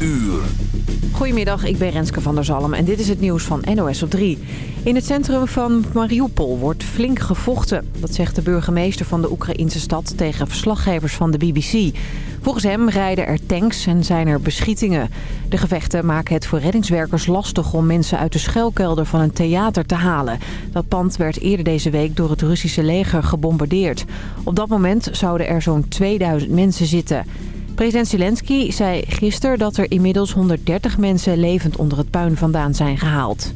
uur. Goedemiddag, ik ben Renske van der Zalm en dit is het nieuws van NOS op 3. In het centrum van Mariupol wordt flink gevochten. Dat zegt de burgemeester van de Oekraïnse stad tegen verslaggevers van de BBC. Volgens hem rijden er tanks en zijn er beschietingen. De gevechten maken het voor reddingswerkers lastig om mensen uit de schuilkelder van een theater te halen. Dat pand werd eerder deze week door het Russische leger gebombardeerd. Op dat moment zouden er zo'n 2000 mensen zitten. President Zelensky zei gisteren dat er inmiddels 130 mensen levend onder het puin vandaan zijn gehaald.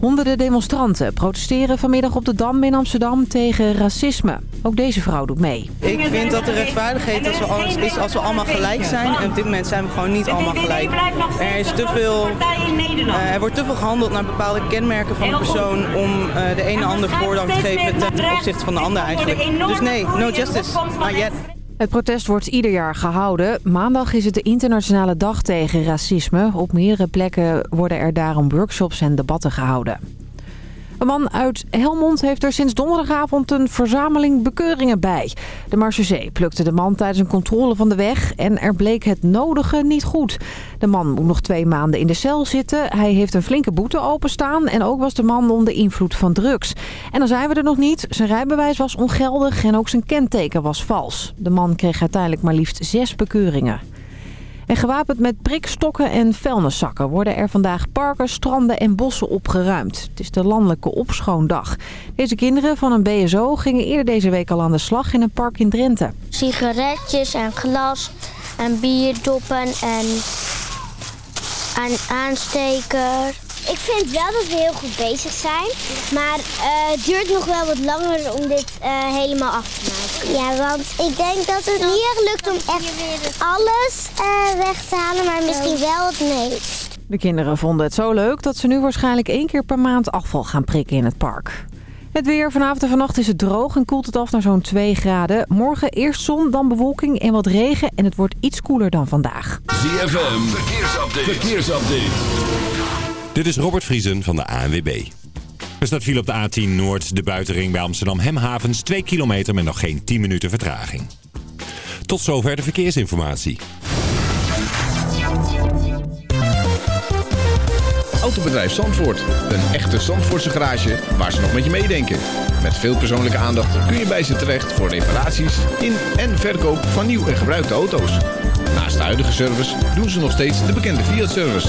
Honderden demonstranten protesteren vanmiddag op de Dam in Amsterdam tegen racisme. Ook deze vrouw doet mee. Ik vind dat de rechtvaardigheid als we is als we allemaal gelijk zijn. En op dit moment zijn we gewoon niet allemaal gelijk. Er, is te veel, uh, er wordt te veel gehandeld naar bepaalde kenmerken van de persoon... om uh, de ene ander voorrang te geven ten opzichte van de ander eigenlijk. Dus nee, no justice, not yet. Het protest wordt ieder jaar gehouden. Maandag is het de internationale dag tegen racisme. Op meerdere plekken worden er daarom workshops en debatten gehouden. Een man uit Helmond heeft er sinds donderdagavond een verzameling bekeuringen bij. De Marseillais plukte de man tijdens een controle van de weg en er bleek het nodige niet goed. De man moet nog twee maanden in de cel zitten. Hij heeft een flinke boete openstaan en ook was de man onder invloed van drugs. En dan zijn we er nog niet. Zijn rijbewijs was ongeldig en ook zijn kenteken was vals. De man kreeg uiteindelijk maar liefst zes bekeuringen. En gewapend met prikstokken en vuilniszakken worden er vandaag parken, stranden en bossen opgeruimd. Het is de landelijke opschoondag. Deze kinderen van een BSO gingen eerder deze week al aan de slag in een park in Drenthe. Sigaretjes en glas en bierdoppen en, en aansteker. Ik vind wel dat we heel goed bezig zijn. Maar uh, het duurt nog wel wat langer om dit uh, helemaal af te maken. Ja, want ik denk dat het niet echt lukt om echt alles uh, weg te halen, maar misschien wel het meest. De kinderen vonden het zo leuk dat ze nu waarschijnlijk één keer per maand afval gaan prikken in het park. Het weer. Vanavond en vannacht is het droog en koelt het af naar zo'n 2 graden. Morgen eerst zon, dan bewolking en wat regen. En het wordt iets koeler dan vandaag. ZFM. Verkeersupdate. Verkeersupdate. Dit is Robert Vriesen van de ANWB. Er staat viel op de A10 Noord, de buitenring bij Amsterdam Hemhavens. 2 kilometer met nog geen 10 minuten vertraging. Tot zover de verkeersinformatie. Autobedrijf Zandvoort. Een echte Zandvoortse garage waar ze nog met je meedenken. Met veel persoonlijke aandacht kun je bij ze terecht voor reparaties in en verkoop van nieuw en gebruikte auto's. Naast de huidige service doen ze nog steeds de bekende Fiat-service.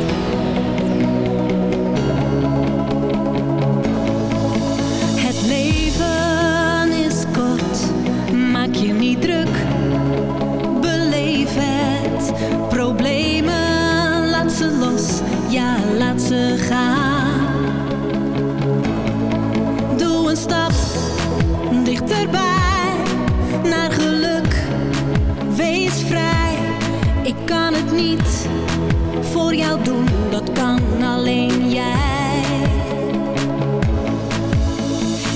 Druk. Beleef het, problemen laat ze los, ja laat ze gaan. Doe een stap dichterbij naar geluk. Wees vrij, ik kan het niet voor jou doen, dat kan alleen jij.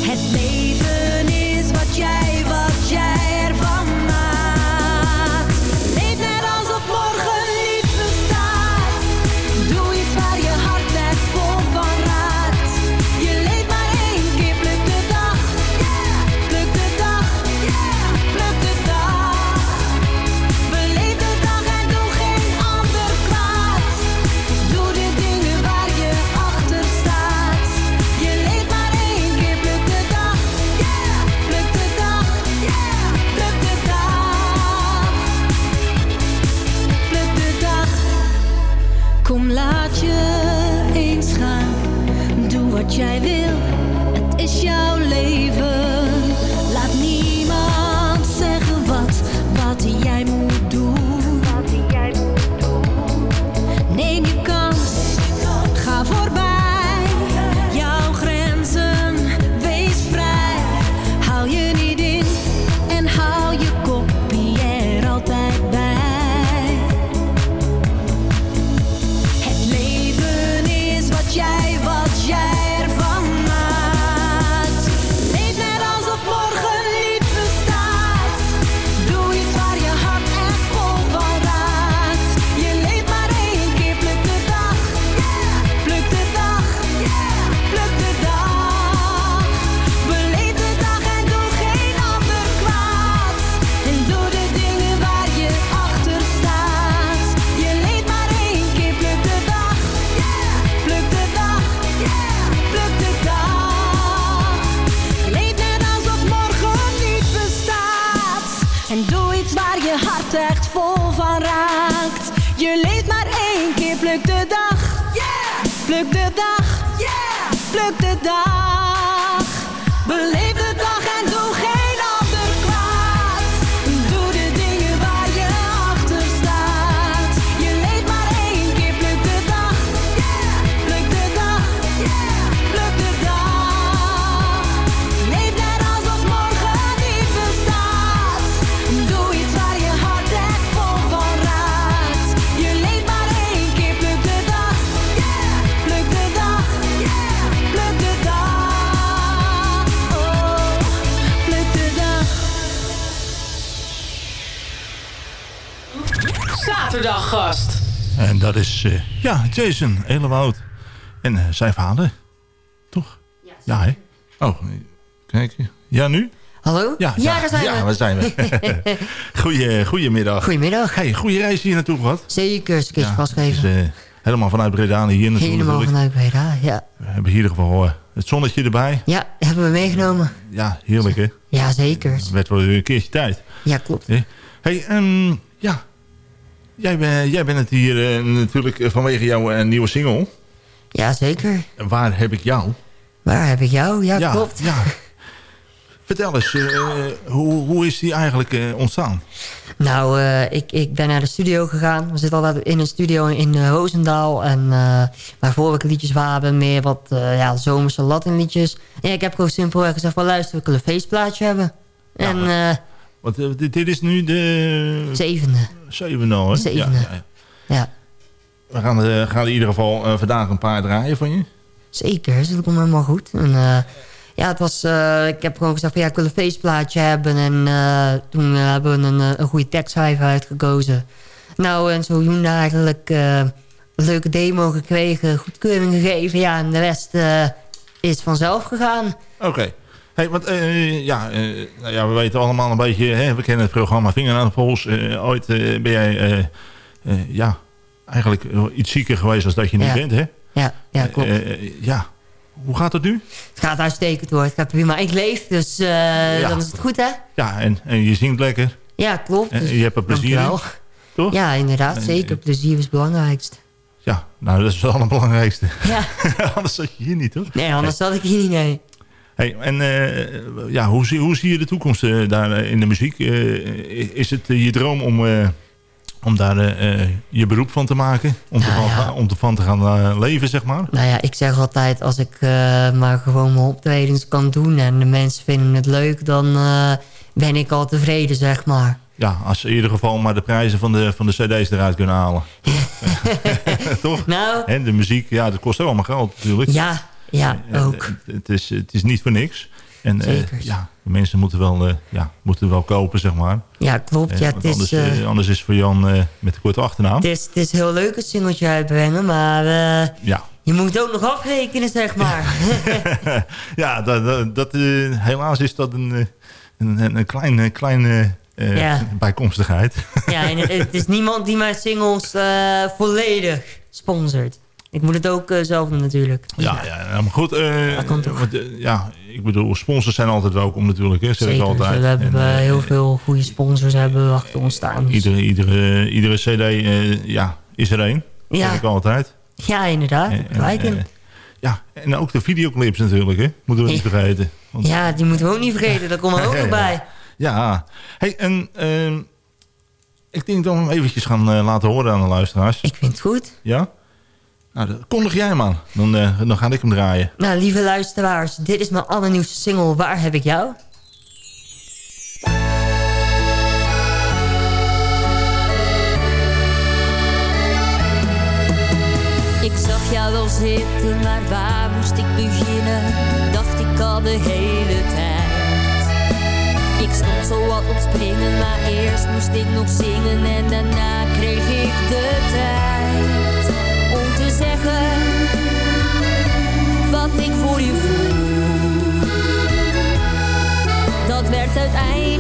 Het leven Pluk de dag, yeah! Pluk de dag. Beleef En dat is, eh, ja, Jason Elewoud. En eh, zijn vader. Toch? Ja, hè? Oh, kijk. Ja, nu? Hallo? Ja, daar zijn ja, we. waar zijn we? Goeie, goedemiddag. Goedemiddag. Hey, goede reis hier naartoe gehad. Zeker, een keertje Ja, vastgeven. dus, eh, helemaal vanuit Breda hier naartoe Helemaal vanuit Breda, ja. We hebben in ieder geval eh, het zonnetje erbij. Ja, hebben we meegenomen. Ja, heerlijk hè. Ja, zeker. Het werd wel weer een keertje tijd. Ja, klopt. Hé, Hey, ehm, ja. Jij, ben- jij bent het hier eh, natuurlijk eh, vanwege jouw eh, nieuwe single. Ja, zeker. Waar heb ik jou? Waar heb ik jou? Ja, klopt. Ja. Vertel eens, hoe, hoe is die eigenlijk ontstaan? Nou, ik, ik ben naar de studio gegaan. We zitten altijd in een studio in Roosendaal. En mijn vorige liedjes waren meer wat ja, zomerse Latin liedjes. En ik heb gewoon simpelweg gezegd van luister, we kunnen een feestplaatje hebben. Ja, en, Want dit, dit, is nu de... Zevende. Zevende al, hè? Zevende. Ja, ja, ja. We gaan, uh, gaan in ieder geval uh, vandaag een paar draaien van je. Zeker, dus dat komt helemaal goed. En, uh, ja, het was, ik heb gewoon gezegd van ja, ik wil een feestplaatje hebben. En toen hebben we een, een goede tekstschrijver uitgekozen. Nou, en zodoende eigenlijk een leuke demo gekregen, goedkeuring gegeven. Ja, en de rest is vanzelf gegaan. Oké. Okay. Hey, want uh, ja, uh, nou ja, we weten allemaal een beetje, hè, we kennen het programma Vinger aan de Pols. Uh, ooit ben jij ja, eigenlijk iets zieker geweest als dat je nu ja. bent, hè? Ja, ja klopt. ja, hoe gaat het nu? Het gaat uitstekend hoor, het gaat prima. Ik leef, dus ja. dan is het goed hè? Ja, en, en je zingt lekker. Ja, klopt. Dus, en je hebt er plezier in, toch? Ja, inderdaad, zeker. Plezier is het belangrijkste. Ja, nou dat is wel het belangrijkste. Ja. anders zat je hier niet, toch? Nee, anders zat ik hier niet, nee. Hey, en uh, ja, hoe, zie, hoe zie je de toekomst uh, daar in de muziek? Is het je droom om, om daar je beroep van te maken? Om, nou, te, ja. om te, van te gaan leven, zeg maar? Nou ja, ik zeg altijd, als ik maar gewoon mijn optredens kan doen... en de mensen vinden het leuk, dan ben ik al tevreden, zeg maar. Ja, als ze in ieder geval maar de prijzen van de, van de cd's eruit kunnen halen. Toch? Nou. En de muziek, ja, dat kost ook allemaal geld natuurlijk. Ja, ja, ook. Het is, het is niet voor niks. En uh, ja, de mensen moeten wel, ja, moeten wel kopen, zeg maar. Ja, klopt. Ja, het is, anders, anders is voor Jan met de korte achternaam. Het is, het is heel leuk een singeltje uitbrengen, maar ja. je moet ook nog afrekenen, zeg maar. ja, dat, dat, dat helaas is dat een, een, een klein... klein uh, ja. bijkomstigheid. Ja, en het is niemand die mijn singles uh, volledig sponsort. Ik moet het ook uh, zelf doen natuurlijk. Ja, ja, ja maar goed. Want, ja, ik bedoel, sponsors zijn altijd welkom natuurlijk. Hè, zeg Zeker, ik altijd. we hebben en, heel veel goede sponsors hebben achter ons staan. Dus. Iedere, iedere, iedere cd ja, is er één. Ja. Zeg ik altijd. Ja, inderdaad. En, gelijk in. Ja, en ook de videoclips natuurlijk, hè? Moeten we niet vergeten. Want... Ja, die moeten we ook niet vergeten. Dat komt er ook nog bij. Ja, hey, en uh, ik denk dat we hem eventjes gaan uh, laten horen aan de luisteraars. Ik vind het goed. Ja? Nou, kondig jij hem aan. Dan, uh, dan ga ik hem draaien. Nou, lieve luisteraars, dit is mijn allernieuwste single Waar heb ik jou? Ik zag jou wel zitten, maar waar moest ik beginnen? Dacht ik al de hele tijd. Ik stond zo wat op springen, maar eerst moest ik nog zingen en daarna kreeg ik de tijd te zeggen wat ik voor je voel. Dat werd uiteindelijk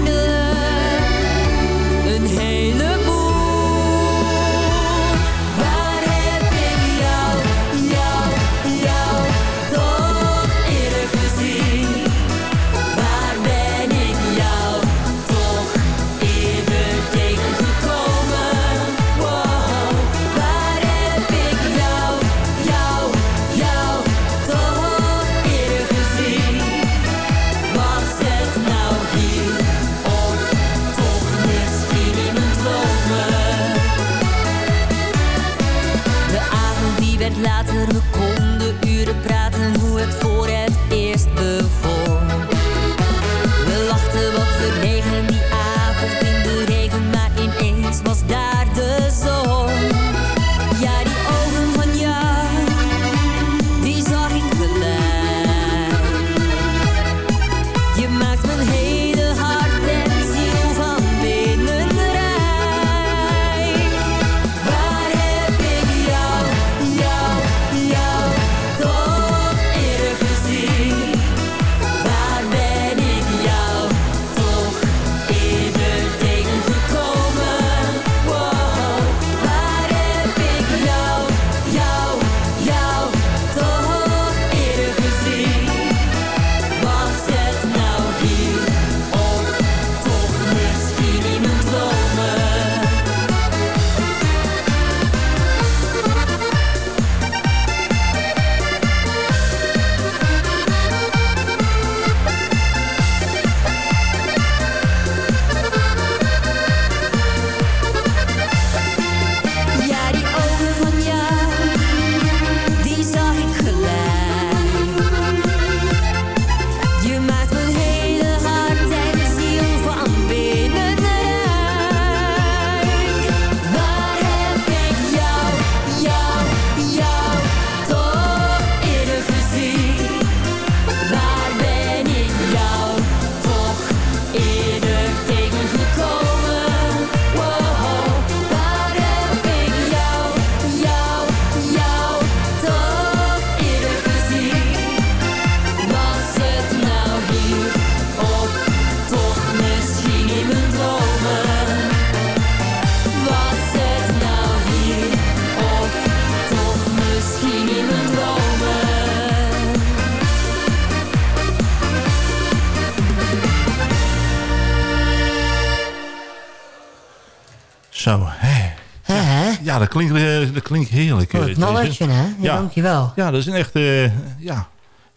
dat klinkt, eh, dat klinkt heerlijk. Oh, eh, hè? Ja, Ja. dankjewel. Ja, dat is een echt... eh, ja,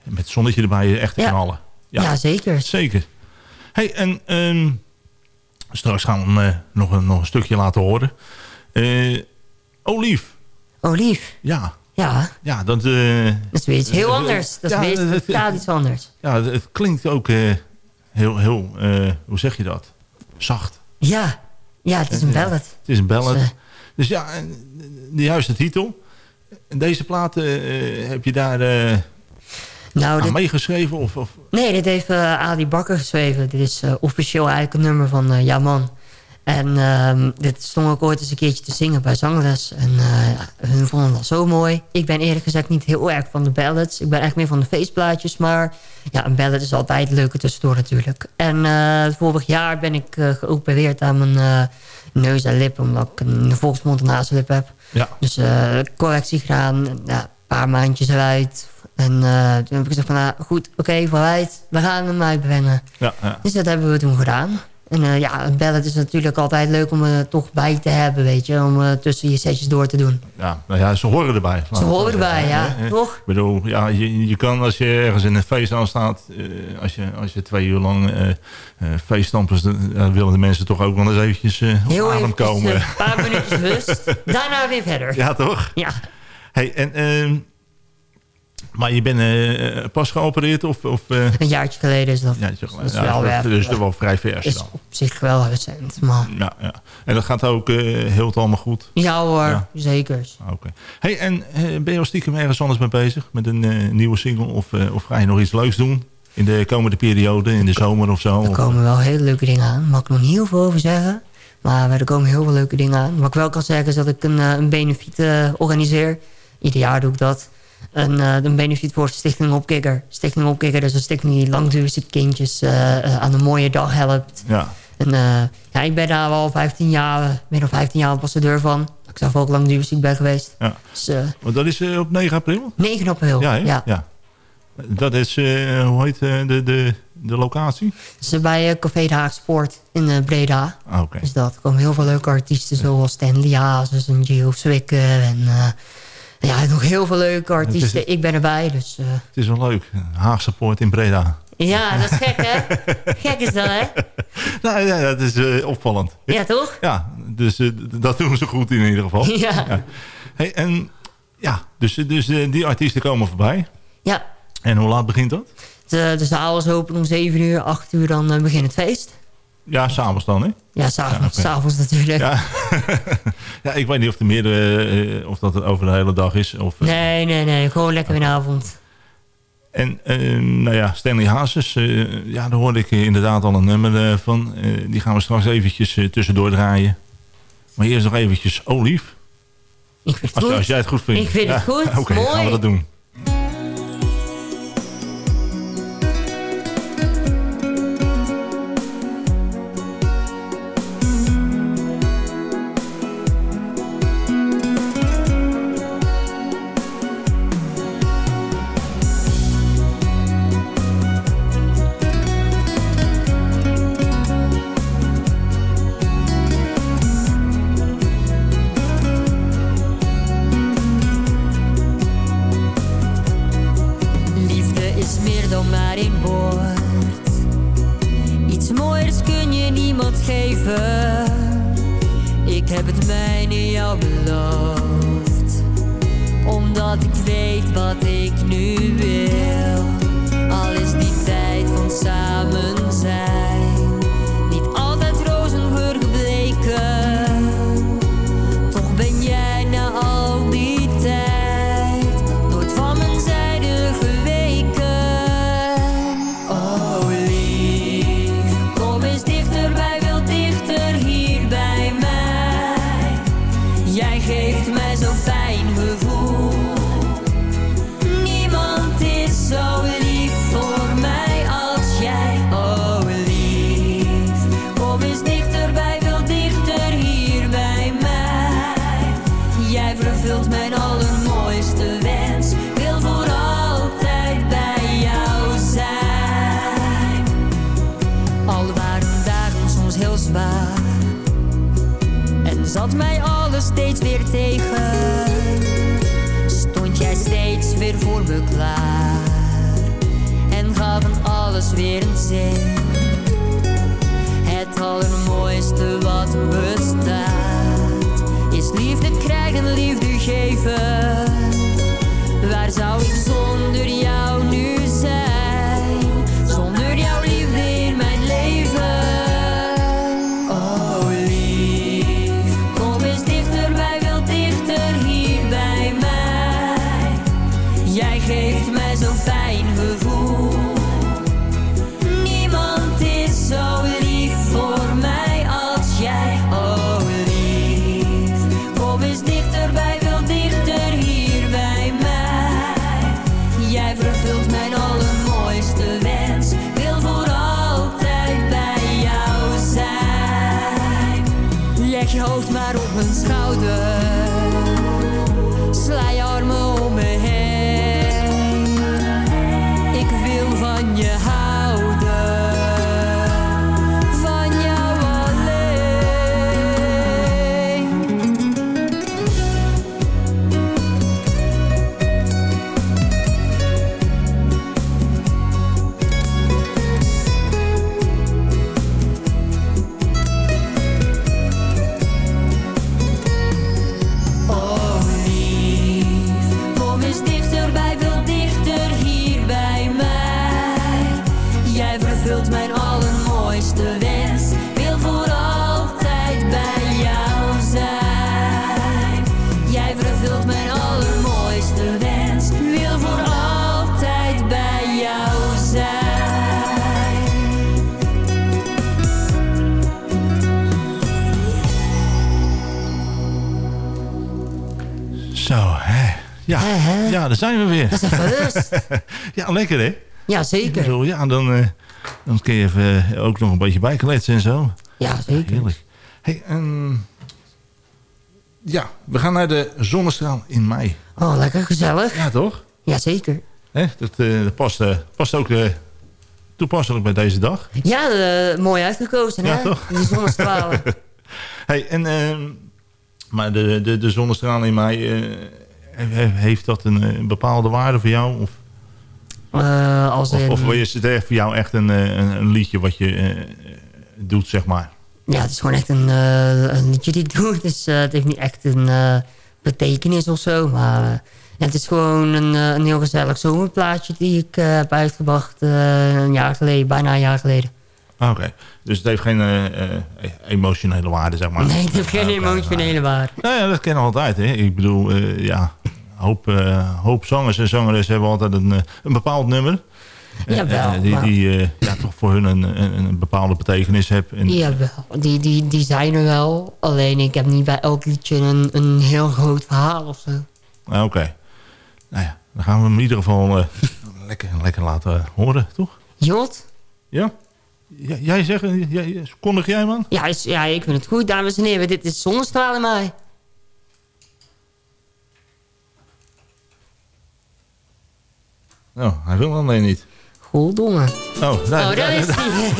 met zonnetje erbij echt te Ja. knallen. Ja, zeker. Zeker. hey, en ehm, straks gaan we hem eh, nog, een, nog een stukje laten horen. Eh Olief. Olief. Ja. Ja, Ja, dat... eh, dat is weer iets heel anders. Dat is Ja, weer totaal iets anders. ja, het, klinkt ook eh, heel... heel eh, hoe zeg je dat? Zacht. Ja, ja het is een ballad. Het is een ballad. Dus, eh, Dus ja, de juiste titel. En deze plaat, eh, heb je daar eh Nou, aan dit, meegeschreven? Of, of, nee, dit heeft eh Ali Bakker geschreven. Dit is eh, officieel eigenlijk een nummer van eh Ja Man. En ehm, dit stond ook ooit eens een keertje te zingen bij zangles. En eh, ja, hun vonden dat zo mooi. Ik ben eerlijk gezegd niet heel erg van de ballads. Ik ben echt meer van de feestplaatjes. Maar ja, een ballad is altijd leuker tussendoor natuurlijk. En eh, vorig jaar ben ik eh, geopereerd aan mijn eh, neus en lip. Omdat ik een volksmond en hazellip heb. ja, Dus eh, correctie gedaan. Ja, een paar maandjes eruit. En eh, toen heb ik gezegd van, nou, goed, oké, vooruit. We gaan hem uitbrengen. ja, ja. Dus dat hebben we toen gedaan. En eh, ja, een ballad is natuurlijk altijd leuk om er toch bij te hebben, weet je. Om eh, tussen je setjes door te doen. ja, nou ja, ze horen erbij. Ze horen erbij, ja. Eh, eh, Toch? Ik bedoel, ja, je, je kan als je ergens in een feest aanstaat... eh als, je, als je twee uur lang eh eh feeststampers... willen de mensen toch ook wel eens eventjes eh op Heel adem komen. een paar minuutjes rust. Daarna weer verder. Ja. Ja, toch? Hey, en, ehm, maar je bent eh, pas geopereerd of... of eh, Een jaartje geleden is dat. ja, Dat is wel dus toch wel vrij vers is dan. op zich wel recent, maar... Ja, ja. En dat gaat ook eh, heel het allemaal goed. Ja hoor, Ja. zeker. Oké. Hey, en eh, ben je al stiekem ergens anders mee bezig? Met een eh, nieuwe single? Of, eh, of ga je nog iets leuks doen? In de komende periode, in de zomer of zo? Er komen wel hele leuke dingen aan. Daar mag ik nog niet heel veel over zeggen. Maar er komen heel veel leuke dingen aan. Wat ik wel kan zeggen is dat ik een, eh, een benefiet eh, organiseer. Ieder jaar doe ik dat. Een, eh, een benefiet voor Stichting Opkikker. Stichting Opkikker dat is een stichting die langdurige kindjes eh, eh, aan een mooie dag helpt. Ja, En ja, ik ben daar al 15 jaar, meer dan 15 jaar ambassadeur van. Ik zelf ook langdurig ziek ben geweest. ja. Dus Want dat is op 9 april? 9 april. Ja, Ja, ja. Dat is, eh, hoe heet de, de, de locatie? Dus bij Café de Haag Sport in Breda. Ah, Oké. Dus dat. Komen heel veel leuke artiesten zoals Stanley Hazes en Gio Zwicker. En ja, nog heel veel leuke artiesten. Ik ben erbij, dus... eh, Het is wel leuk. Haagse Poort in Breda. ja, dat is gek, hè? gek is dat, hè? Nou ja, dat is eh, opvallend. Ja, toch? Ja, dus eh, dat doen ze goed in ieder geval. Ja. Hey, en ja, dus, dus die artiesten komen voorbij. Ja. En hoe laat begint dat? De, de zaal is open om 7 uur, 8 uur dan begint het feest. Ja, s'avonds dan, hè? Ja, s'avonds Ja, natuurlijk. Ja. ja, ik weet niet of er meerdere, eh, of dat het over de hele dag is. Of, eh, Nee, nee, nee. Gewoon lekker een avond. En eh, nou ja, Stanley Hazes, eh, ja, daar hoorde ik eh, inderdaad al een nummer eh, van. Eh, die gaan we straks eventjes eh, tussendoor draaien. Maar eerst nog eventjes Olief. Ik vind het Als, goed. als jij het goed vindt. Ik vind het goed. Oké, gaan we dat doen. Iets mooiers kun je niemand geven. Ik heb het mijne jou beloofd. Omdat ik weet wat ik nu wil. Al is die tijd van samen zijn. Het allermooiste wat bestaat is liefde krijgen, liefde geven. Daar zijn we weer. Dat is ja, lekker hè? Ja, zeker. ja, dan, eh, dan kun je even eh, ook nog een beetje bijkletsen en zo. Ja, zeker. Heerlijk. Hey, ja, we gaan naar de zonnestraal in mei. Oh, lekker gezellig. Ja, toch? Ja, zeker. Hè, dat, eh, dat past, past ook toepasselijk bij deze dag. Ja, mooi uitgekozen, Ja, hè? toch? Die zonnestralen. Hey, en, ehm, maar de, de, de zonnestraal in mei, he- heeft dat een, eh, bepaalde waarde voor jou? Of, Eh, als of, in- of is het echt voor jou echt een, eh, een, een liedje wat je doet, zeg maar? Ja, het is gewoon echt een, een liedje die ik doe. Dus, het heeft niet echt een betekenis of zo. Maar het is gewoon een, een heel gezellig zomerplaatje die ik heb uitgebracht een jaar geleden, bijna een jaar geleden. Ah, Oké, dus het heeft geen emotionele waarde, zeg maar. Nee, het heeft geen Oké, emotionele waarde. Nou ja, dat kennen we altijd. Hè? Ik bedoel, ja, een hoop, eh, hoop zangers en zangeressen hebben altijd een, eh, een bepaald nummer. Eh, Jawel, die maar- die ja, toch voor hun een, een, een bepaalde betekenis heeft. En, Jawel, die, die, die zijn er wel. Alleen ik heb niet bij elk liedje een, een heel groot verhaal of zo. Ah, Oké. Nou ja, dan gaan we hem in ieder geval lekker, lekker laten horen, toch? Jot? Ja? J- jij zegt, jij, kondig jij man? Ja, ja, ik vind het goed, dames en heren. Dit is Zonnestraal in mij. Nou, hij wil alleen niet. Goddomme. Oh, nee, Oh, daar nee, is hij.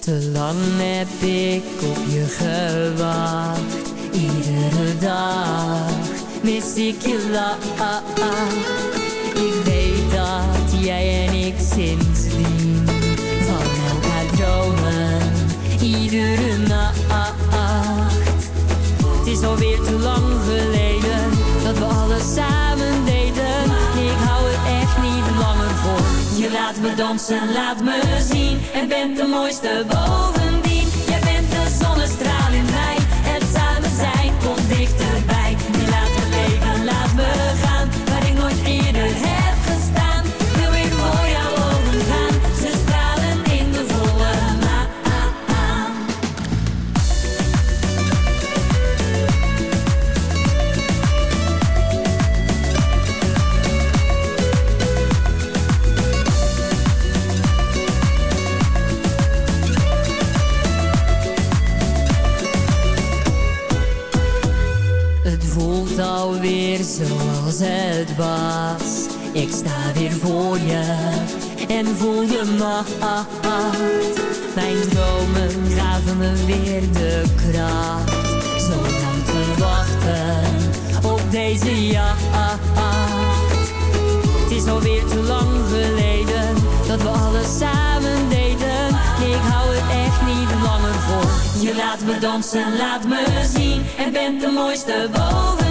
Te lang heb ik op je gewacht. Iedere dag mis ik je lach. Jij en ik sindsdien van elkaar dromen. Iedere nacht. Het is alweer te lang geleden dat we alles samen deden. Ik hou het echt niet langer vol. Je laat me dansen, laat me zien. En bent de mooiste bovendien. Het was. Ik sta weer voor je en voel de macht. Mijn dromen gaven me weer de kracht. Zo lang te wachten op deze jacht. Het is alweer te lang geleden dat we alles samen deden. Ik hou het echt niet langer vol. Je laat me dansen, laat me zien. En bent de mooiste bovendien.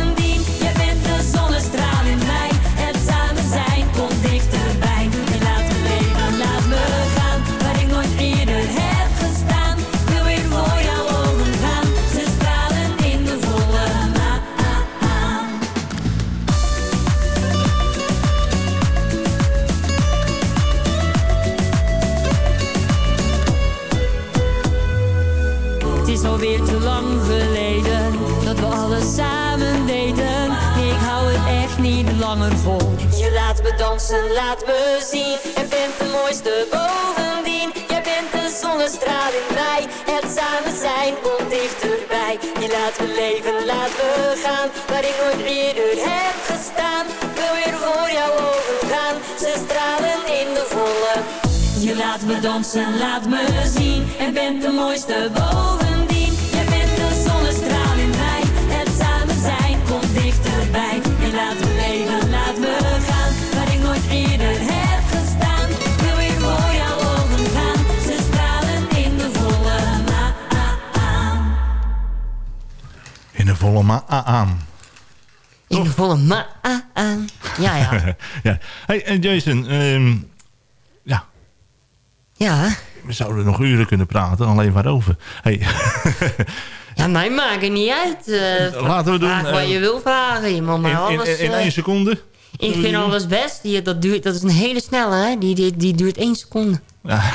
Je laat me dansen, laat me zien. En bent de mooiste bovendien. Jij bent de zonnestraal in mij. Het samen zijn komt dichterbij. Je laat me leven, laat me gaan. Waar ik nooit eerder heb gestaan. Wil weer voor jouw ogen gaan. Ze stralen in de volle. Je laat me dansen, laat me zien. En bent de mooiste bovendien. De volle ma aan. In de volle ma aan. Ja, ja. ja. Hey, Jason, ehm, ja. Ja. We zouden nog uren kunnen praten, alleen waarover. Hey. Ja, mij maakt het niet uit. eh, Laten we doen, Vraag wat eh, je wil vragen. Je mag in, alles... in, in eh, één seconde? ik vind alles best. Die, dat, duurt, dat is een hele snelle, hè. Die, die, die duurt één seconde. Ja.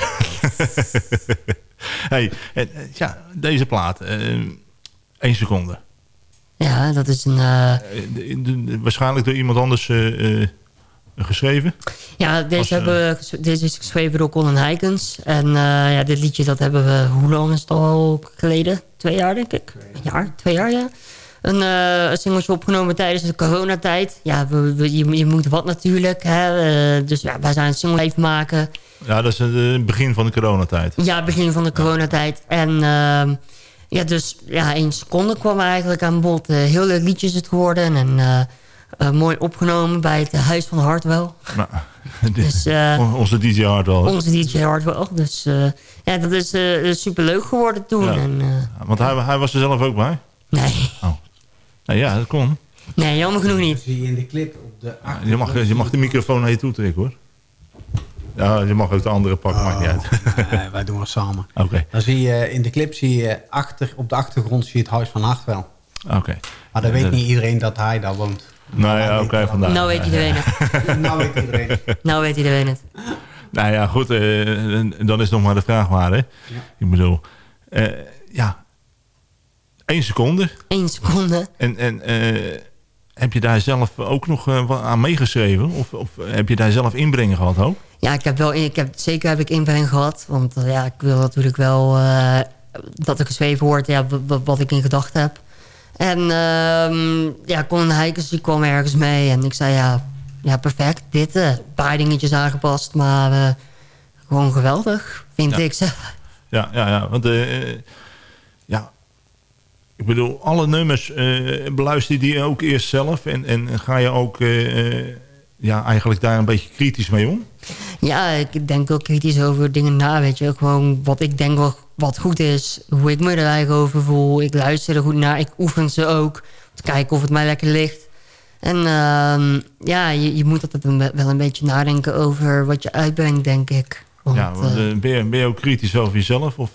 hey, ja, deze plaat. Eén seconde. Ja, dat is een... eh, Eh, waarschijnlijk door iemand anders eh, geschreven. Ja, deze, Als, hebben we, deze is geschreven door Colin Heikens. En ja, dit liedje dat hebben we, hoe lang is het al geleden? Twee jaar, denk ik. Een jaar, twee jaar, ja. Een, een singeltje opgenomen tijdens de coronatijd. Ja, we, we- je, je moet wat natuurlijk. Hè? dus ja, wij zijn een single even maken. Ja, dat is het begin van de coronatijd. Ja, begin van de coronatijd. En ehm, ja, dus ja, één seconde kwam eigenlijk aan bod. Eh, heel leuk liedje is het geworden. En eh, eh, mooi opgenomen bij het Huis van Hartwell. Nou, Dus, eh, onze DJ Hardwell. Onze DJ Hardwell. Dus eh, ja, dat is uh, super leuk geworden toen. Ja. En, eh, Want hij, hij was er zelf ook bij? nee. Nou ja, dat kon. nee, jammer genoeg niet. zie je in de clip op de Ja, je, mag, je mag de microfoon naar je toe trekken hoor. Ja, je mag ook de andere pakken, maakt niet uit. Nee, wij doen het samen. Oké, Dan zie je in de clip zie je achter, op de achtergrond zie je het huis van Hartwell. oké. Maar dan weet niet iedereen dat hij daar woont. Nou ja, oké, vandaar. Nou weet iedereen het. nou weet iedereen het. Nou weet iedereen het. Nou ja, goed, eh, dan is nog maar de vraag waar, hè. Ik bedoel, eh, ja, één seconde. Eén seconde. En, en eh, heb je daar zelf ook nog aan meegeschreven? Of, of heb je daar zelf inbreng gehad ook? Ja, ik heb wel, ik heb, zeker heb ik inbreng gehad. Want eh, ja, ik wil natuurlijk wel eh, dat er geschreven wordt ja, wat ik in gedachten heb. En ehm ja, Colin Heikens die kwam ergens mee. En ik zei ja, ja perfect, dit. eh, Een paar dingetjes aangepast, maar gewoon geweldig, vind Ja. ik. Zo. Ja, ja, ja. Want ja, ik bedoel, alle nummers beluister je die ook eerst zelf. En, en ga je ook ja, eigenlijk daar een beetje kritisch mee om? Ja, ik denk ook kritisch over dingen na, weet je. Gewoon wat ik denk wat, wat goed is. Hoe ik me er eigenlijk over voel. Ik luister er goed naar. Ik oefen ze ook. Om te kijken of het mij lekker ligt. En ehm, ja, je, je moet altijd een, wel een beetje nadenken over wat je uitbrengt, denk ik. Want, ja, want, eh, eh, ben, je, ben je ook kritisch over jezelf? Of?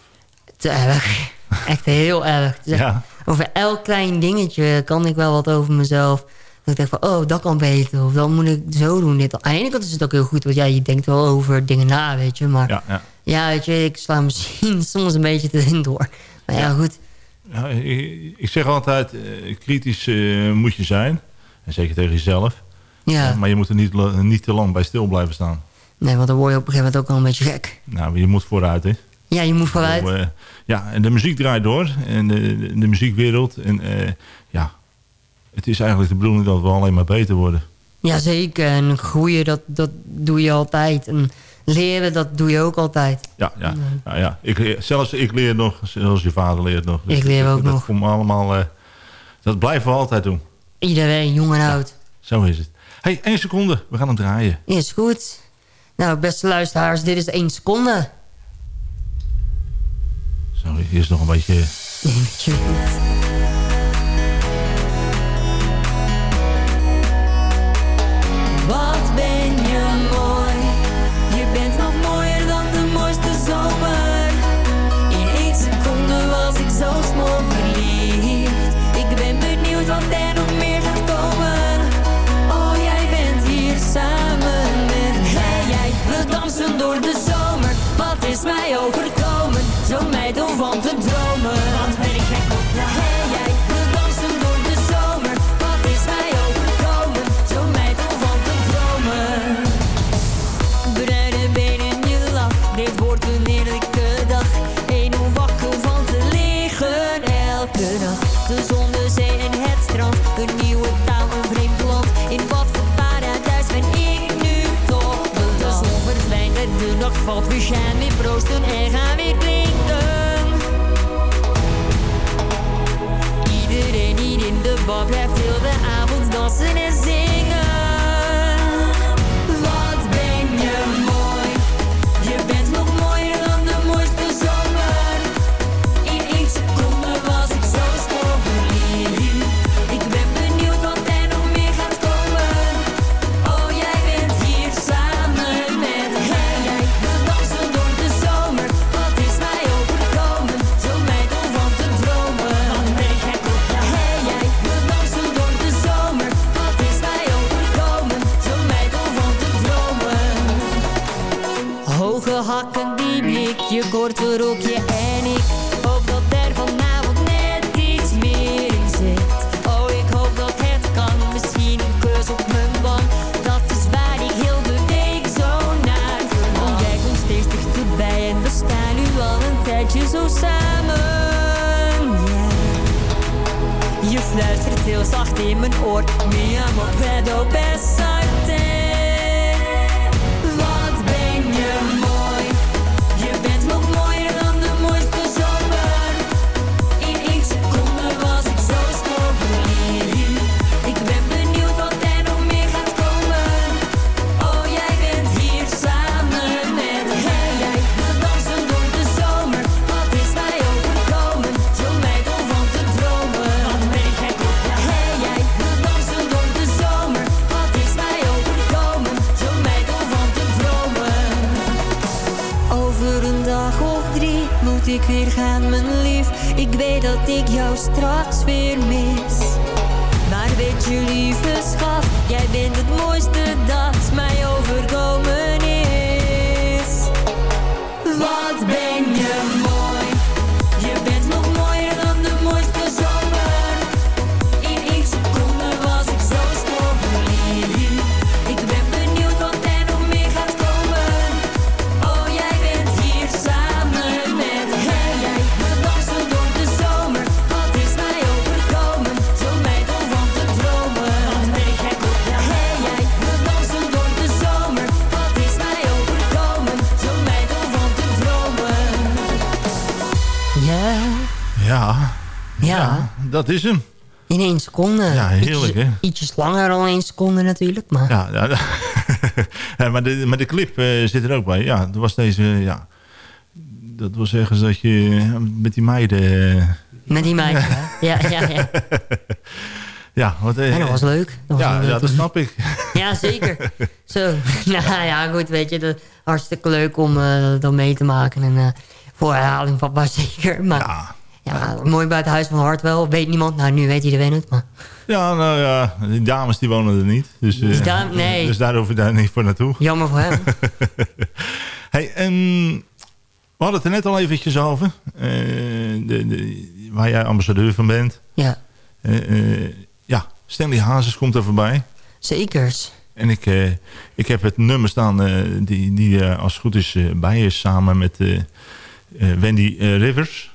te erg. Echt heel erg. Ja. Over elk klein dingetje kan ik wel wat over mezelf. Ik denk van, oh, dat kan beter. Of dan moet ik zo doen. Dit. Aan de ene kant is het ook heel goed. Want ja, je denkt wel over dingen na, weet je. Maar ja, Ja, ja. weet je, ik sla misschien soms een beetje erin door. Maar ja, goed. Ja, ik, zeg altijd, eh, kritisch eh, moet je zijn. En zeker tegen jezelf. Ja. Eh, maar je moet er niet, niet te lang bij stil blijven staan. Nee, want dan word je op een gegeven moment ook al een beetje gek. Nou, je moet vooruit, hè. Ja, je moet vooruit. Ja, en de muziek draait door. En de, de, de muziekwereld. En het is eigenlijk de bedoeling dat we alleen maar beter worden. Jazeker, en groeien, dat, dat doe je altijd. En leren, dat doe je ook altijd. Ja, ja. ja, ja. Ik leer, zelfs ik leer nog, zoals je vader leert nog. Ik leer ook dat nog. komt allemaal, eh, dat blijven we altijd doen. Iedereen, jong en oud. Zo is het. hey, één seconde. We gaan hem draaien. Is goed. Nou, beste luisteraars, dit is één seconde. Hier is nog een beetje... Wat Ja. Dat is hem. in één seconde. Ja, heerlijk, hè? Ietsjes langer dan één seconde natuurlijk, maar... Ja, ja, ja, maar, de, maar de clip eh, zit er ook bij. Ja, dat was deze... Ja, dat wil zeggen dat je eh, met die meiden... eh, Met die meiden, hè? Ja, ja, ja. ja, wat, eh, Ja, dat was leuk. Dat was ja, ja, dat snap ik. Ja, zeker. Zo. Nou ja, goed, weet je. Dat, hartstikke leuk om eh, dat mee te maken. En eh, voor herhaling van maar zeker. Maar ja. Mooi bij het Huis van Hartwell. Weet niemand. Nou, nu weet iedereen het. Maar Ja, nou ja, die dames die wonen er niet. Dus, eh, nee. dus daar hoef je daar niet voor naartoe. jammer voor hem. hey, en we hadden het er net al eventjes over. eh, de, de, waar jij ambassadeur van bent. Ja. Eh, ja, Stanley Hazes komt er voorbij. Zekers. En ik, ik heb het nummer staan die, die als het goed is bij is samen met Wendy Rivers.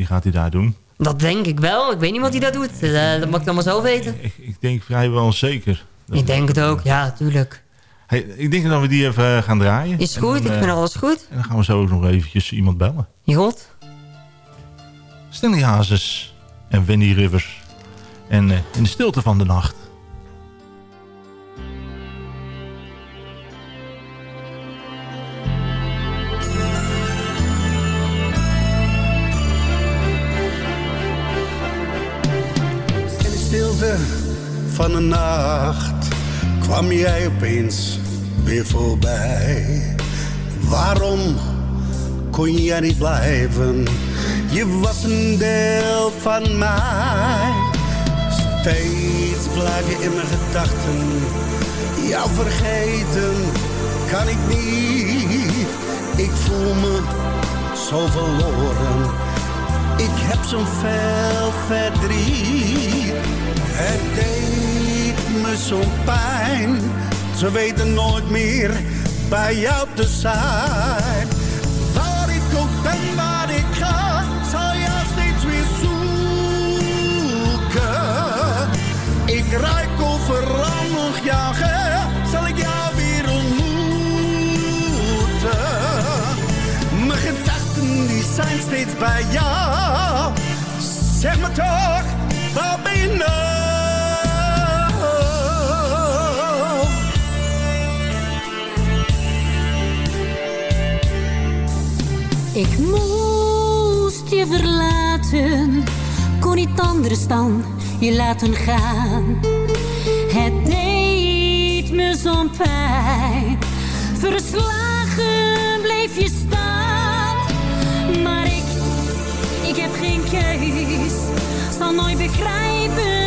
Die gaat hij daar doen. Dat denk ik wel. Ik weet niet wat hij dat doet. Eh, dat mag ik dan maar zelf weten. Ik, ik denk vrijwel zeker. Ik denk het ook, ja, tuurlijk. Hey, ik denk dat we die even eh, gaan draaien. Is goed, dan, ik eh, vind alles goed. En dan gaan we zo ook nog eventjes iemand bellen. Je god. Stanley Hazes en Wendy Rivers. En eh, in de stilte van de nacht. Van de nacht kwam jij opeens weer voorbij. Waarom kon jij niet blijven? Je was een deel van mij. Steeds blijf je in mijn gedachten. Jou vergeten kan ik niet. Ik voel me zo verloren. Ik heb zo'n veel verdriet. Het deed me zo'n pijn. Ze weten nooit meer bij jou te zijn. Waar ik ook ben, waar ik ga, zal jou steeds weer zoeken. Ik ruik overal nog geur, zal ik jou weer ontmoeten. Mijn gedachten die zijn steeds bij jou. Zeg me toch, waar ben je nou? Ik moest je verlaten, kon niet anders dan je laten gaan. Het deed me zo'n pijn, verslagen keus, zal nooit begrijpen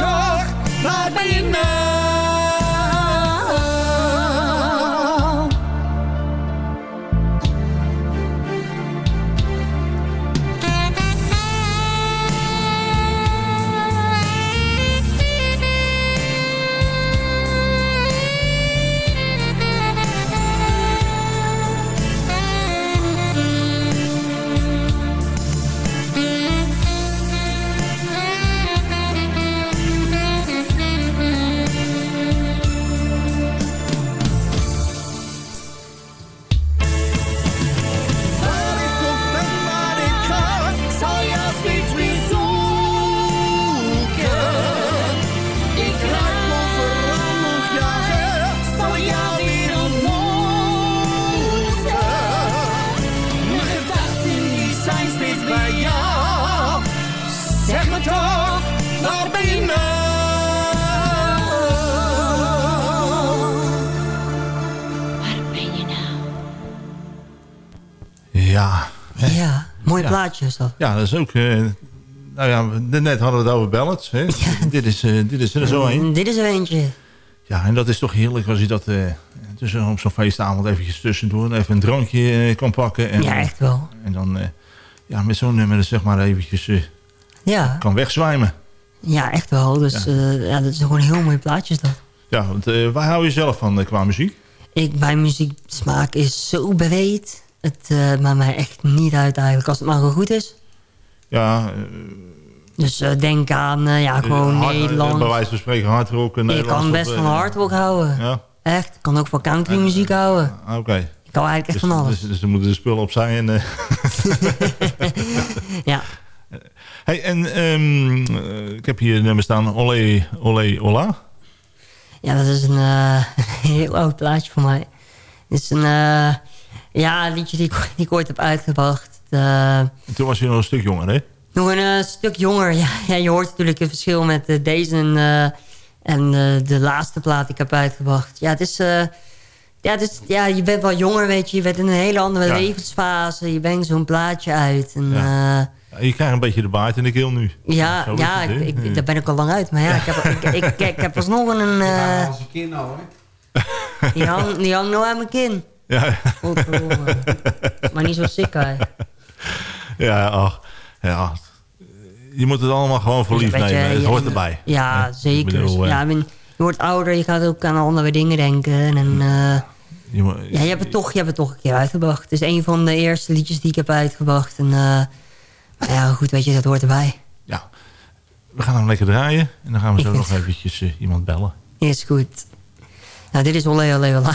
toch, ben je nou? Is dat. Ja, dat is ook... eh, nou ja, net hadden we het over ballads. Hè? Dit, is, eh, dit is er zo een. Dit is er eentje. Ja, en dat is toch heerlijk als je dat eh, tussen, op zo'n feestavond eventjes tussendoor... even een drankje kan pakken. En, Ja, echt wel. En dan ja, met zo'n nummer zeg maar eventjes Ja, kan wegzwijmen. ja echt wel. Dus Ja. ja. dat is gewoon een heel mooi plaatje is dat. Ja, want waar hou je zelf van qua muziek? Ik, mijn muzieksmaak is zo breed. Het eh, maakt mij echt niet uit eigenlijk als het maar goed is. Ja, eh, Dus eh, denk aan ja, gewoon hard- Nederland. Bij wijze van spreken hardrock. en ik kan best van eh, hardrock houden. Ja, Echt. Ik kan ook van country muziek houden. ah, oké. Ik hou eigenlijk echt Dus, van alles. dus, moeten de spullen op zijn. En, ja. hey, en ehm, eh, ik heb hier een nummer staan. Olé, olé, ola. Ja, dat is een heel oud plaatje voor mij. Het is een ja, een liedje die ik, die ik ooit heb uitgebracht. Eh, En toen was je nog een stuk jonger, hè? nog een eh, stuk jonger. Ja, ja, je hoort natuurlijk het verschil met eh, deze en, eh, en eh, de laatste plaat die ik heb uitgebracht. Ja, het is... eh, Ja, dus, ja, je bent wel jonger, weet je. Je bent in een hele andere Ja. levensfase. Je brengt zo'n plaatje uit. En, ja, Je krijgt een beetje de baard in de keel nu. ja, Zo is ja het, hè? ik, ik, daar ben ik al lang uit. Maar ja, ik heb, ik, ik, ik, ik heb alsnog een... eh, Als een kind nou, hoor. die hangt die hang nou aan mijn kin. Ja, maar niet zo sick, hè. ja, ach, ja. Je moet het allemaal gewoon voor lief je, nemen. Het je- hoort erbij. Ja, Hè? zeker. Bedoel, eh, ja, je wordt ouder, je gaat ook aan andere dingen denken. En eh, je moet- ja, je, hebt het toch, je hebt het toch een keer uitgebracht. Het is een van de eerste liedjes die ik heb uitgebracht. En, eh, maar ja, goed, weet je, dat hoort erbij. we gaan hem lekker draaien. En dan gaan we zo nog eventjes iemand bellen. Is goed. Nou, dit is Olé Olé Olá.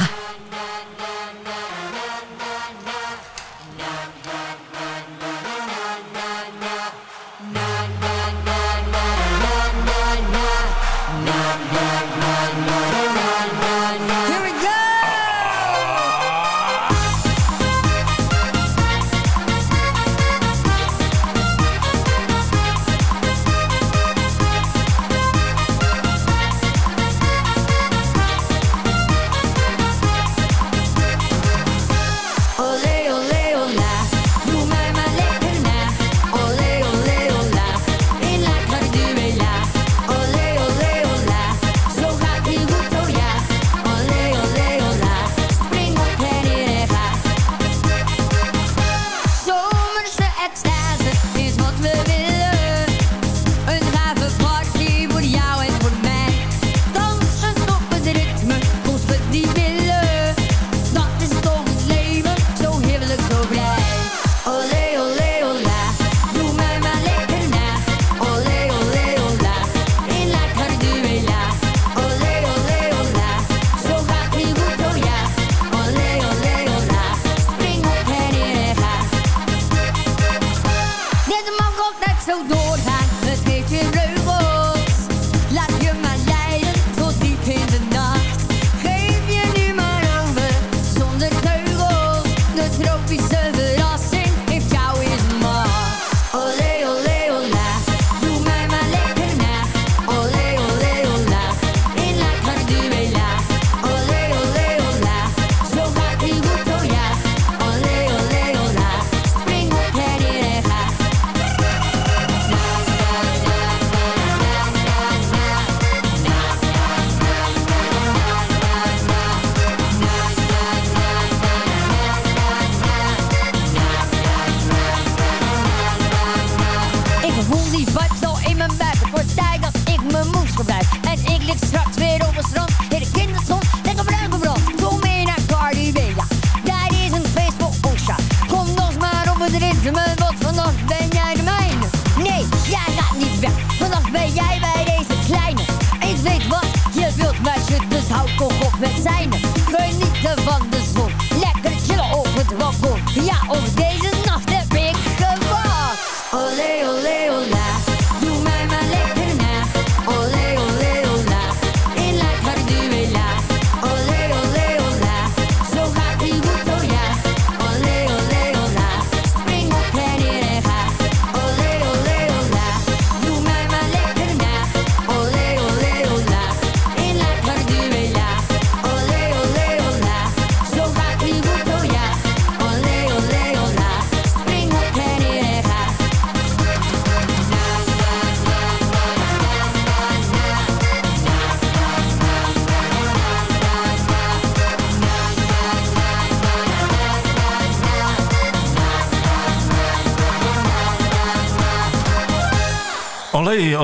Weet wat je wilt, meisje, dus hou toch op met zijn.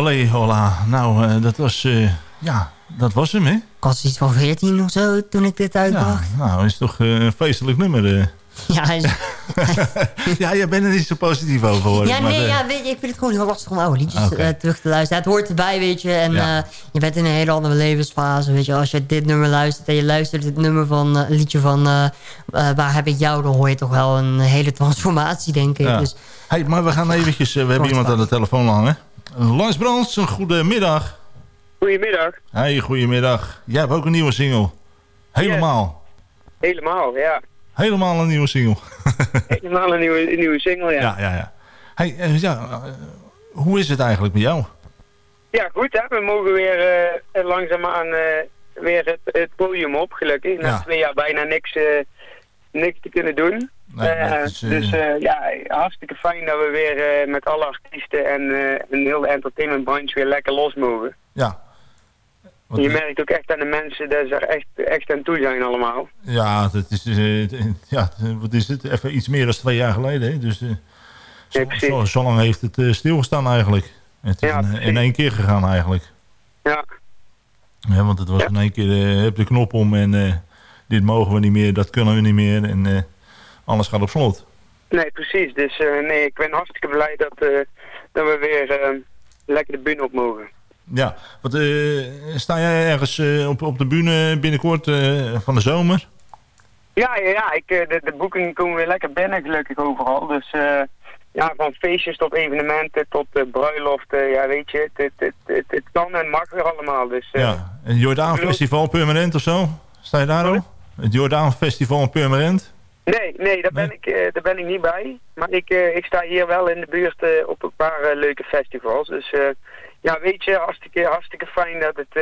Olé, hola. Nou, eh, dat was... eh, ja, dat was hem, hè? Ik was iets van 14 of zo toen ik dit uitbracht. Nou, is toch eh, een feestelijk nummer. Ja, is- ja, jij bent er niet zo positief over, hoor. ja, maar, nee, eh, ja, weet je, ik vind het gewoon heel lastig om oude liedjes terug te luisteren. Het hoort erbij, weet je. En Ja. je bent in een hele andere levensfase, weet je. Als je dit nummer luistert en je luistert het nummer van een liedje van Waar heb ik jou, dan hoor je toch wel een hele transformatie, denk ik. ja. Dus hey, maar we gaan eventjes... we hebben iemand aan de telefoon hangen. Lars Brands, een goede middag. Goedemiddag. Hey, goedemiddag. Jij hebt ook een nieuwe single. Helemaal. Helemaal, ja. Helemaal een nieuwe single. Helemaal een nieuwe, een nieuwe single, ja. Ja, ja, ja. Hey, eh, ja eh, hoe is het eigenlijk met jou? Ja, goed hè. We mogen weer eh langzaamaan weer het, het podium op, gelukkig. Na Ja. twee jaar bijna niks, niks te kunnen doen. Nee, Eh, is, eh, Dus eh, ja, hartstikke fijn dat we weer met alle artiesten en een hele entertainmentbranche weer lekker los mogen. Ja. je merkt ook echt aan de mensen dat ze er echt, echt aan toe zijn allemaal. Ja, dat is, ja, wat is het? Even iets meer dan twee jaar geleden. Hè? Dus zo, zo, zo lang heeft het stilgestaan eigenlijk. Het is Ja, in, één keer gegaan eigenlijk. Ja. Ja, want het was in één keer, heb de knop om en dit mogen we niet meer, dat kunnen we niet meer. En alles gaat op slot. Nee, precies. Dus eh, nee, ik ben hartstikke blij dat, eh, dat we weer eh, lekker de bühne op mogen. Ja, wat, sta jij ergens op, op de bühne binnenkort van de zomer? Ja, ja, ja ik, de, de boekingen komen weer lekker binnen, gelukkig overal. Dus ja, van feestjes tot evenementen tot uh, bruiloften, ja weet je, het, het, het, kan en mag weer allemaal. Dus, Ja, het Jordaan Festival Permanent of zo? Sta je daar al? Het Jordaan Festival Permanent? Nee, nee, daar, Ben ik, eh, daar ben ik niet bij. Maar ik, eh, ik sta hier wel in de buurt eh, op een paar leuke festivals. Dus ja, weet je, hartstikke, hartstikke fijn dat het,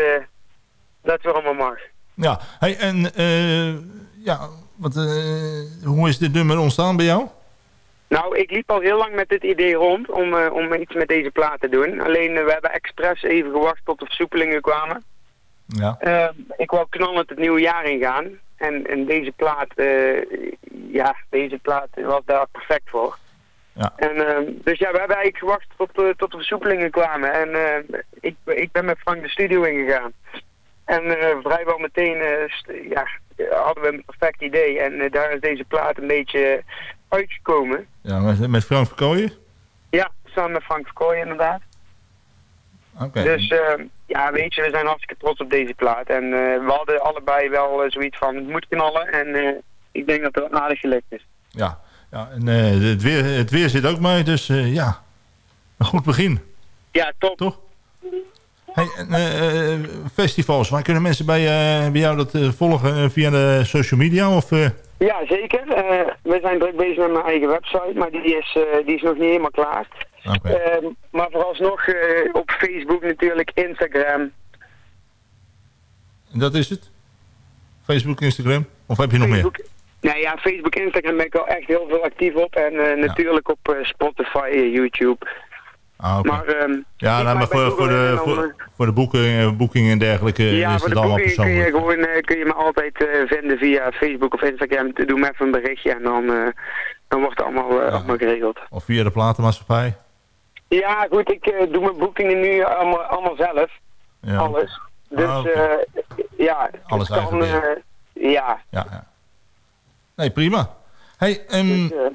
dat het weer allemaal mag. Ja, hey, en ja, wat, hoe is dit nummer ontstaan bij jou? Nou, ik liep al heel lang met dit idee rond om, om iets met deze plaat te doen. Alleen we hebben expres even gewacht tot de versoepelingen kwamen. Ja. Eh, ik wou knallend het nieuwe jaar ingaan. En, en deze plaat, eh, ja, deze plaat was daar perfect voor. Ja. En, eh, dus ja, we hebben eigenlijk gewacht tot, eh, tot de versoepelingen kwamen. En eh, ik, ik ben met Frank de studio ingegaan. En vrijwel meteen ja, hadden we een perfect idee. En daar is deze plaat een beetje uitgekomen. Ja, met, met Frank Verkooyen? Ja, samen met Frank Verkooyen inderdaad. Oké. Dus eh, ja, weet je, we zijn hartstikke trots op deze plaat. En eh, we hadden allebei wel eh, zoiets van, het moet knallen. En eh, ik denk dat het aardig gelukt is. Ja, ja en het, weer, het weer zit ook mee, dus ja, een goed begin. Ja, top. Toch? Hey, en, festivals, waar kunnen mensen bij, bij jou dat volgen via de social media? Of, Ja, zeker. We zijn druk bezig met mijn eigen website, maar die is, die is nog niet helemaal klaar. Oké. Eh, maar vooralsnog eh, op Facebook natuurlijk, Instagram. dat is het? Facebook, Instagram? Of heb je nog meer? Nee, ja, Facebook, Instagram ben ik wel echt heel veel actief op. En eh, natuurlijk op eh, Spotify, YouTube. Ah, oké. Maar, ehm, Ja, nou, maar voor, voor, de, voor, voor de boeken, eh, boekingen en dergelijke Ja, is voor het de allemaal boeking kun je, persoonlijk. gewoon, eh, kun je me altijd vinden via Facebook of Instagram. Doe me even een berichtje en dan, dan wordt het allemaal, allemaal geregeld. Of via de platenmaatschappij. Ja, goed, ik eh, doe mijn boekingen nu allemaal, allemaal zelf. Ja. Alles. Dus Ah, oké. eh, ja, Alles het kan, eh, ja. Ja, ja. Nee, prima. Hey, ehm, Dus,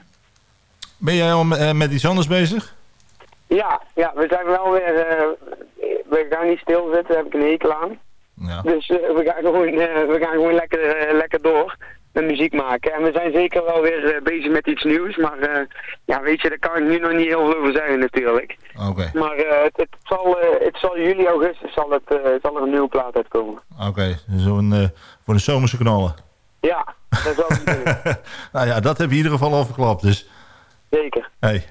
ben jij al met iets anders bezig? ja, ja, we zijn wel weer, we gaan niet stilzitten, daar heb ik een hekel aan. Ja. Dus we, gaan gewoon, we gaan gewoon lekker, lekker door met muziek maken. En we zijn zeker wel weer eh, bezig met iets nieuws, maar eh, ja, weet je, daar kan ik nu nog niet heel veel over zeggen natuurlijk. Oké, Maar eh, het, het, zal, eh, het zal juli, augustus zal, het, zal er een nieuwe plaat uitkomen. oké. Zo'n eh, voor de zomerse knallen. Ja, dat doen. nou ja, dat heb je in ieder geval al verklapt, dus... Zeker. Hey.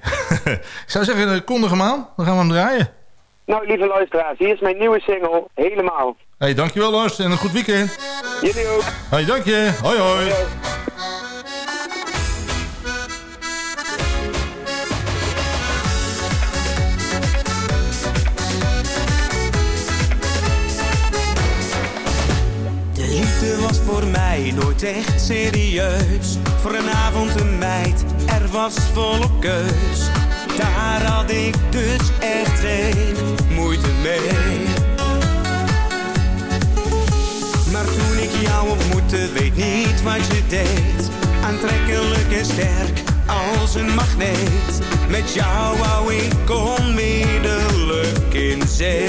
ik zou zeggen, kondig hem aan. Dan gaan we hem draaien. Nou, lieve luisteraars, hier is mijn nieuwe single, Helemaal. Hey, dankjewel Lars en een goed weekend. Jullie ook. Hey, dank je. Hoi, hoi. De liefde was voor mij nooit echt serieus. Voor een avond een meid, er was volop keus. Daar had ik dus echt geen moeite mee. Maar toen ik jou ontmoette, weet niet wat je deed. Aantrekkelijk en sterk als een magneet. Met jou wou ik onmiddellijk in zee.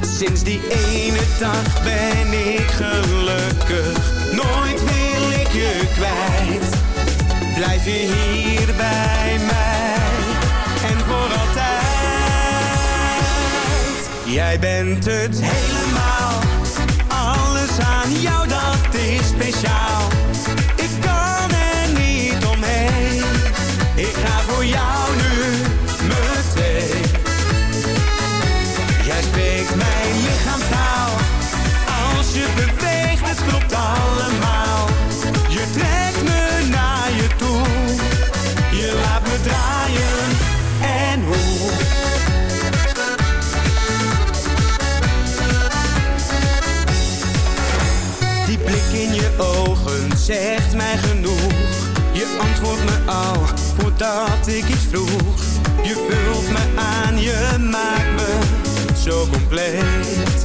Sinds die ene dag ben ik gelukkig. Nooit wil ik je kwijt. Blijf je hier bij mij. En voor altijd. Jij bent het helemaal. Alles aan jou dat is speciaal. Voordat ik iets vroeg. Je vult me aan, je maakt me zo compleet.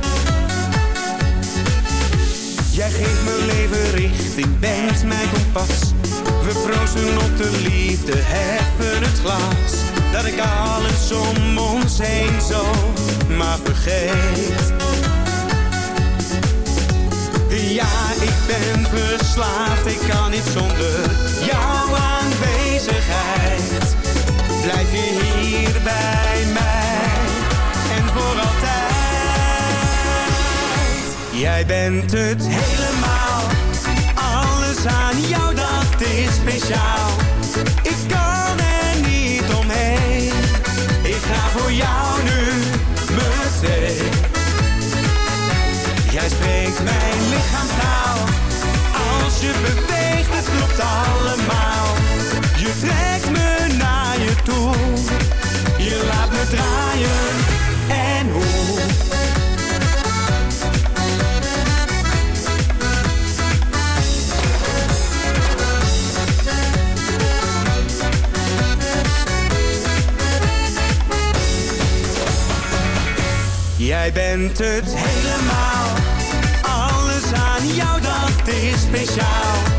Jij geeft mijn leven richting, bent mijn kompas. We proosten op de liefde, heffen het glas. Dat ik alles om ons heen zo maar vergeet. Ja, ik ben verslaafd, ik kan niet zonder jouw aanwezigheid. Blijf je hier bij mij en voor altijd. Jij bent het helemaal, alles aan jou dat is speciaal. Ik kan er niet omheen, ik ga voor jou nu meteen. Jij spreekt mijn lichaamstaal. Je beweegt, het klopt allemaal. Je trekt me naar je toe. Je laat me draaien en hoe. Jij bent het helemaal. Dat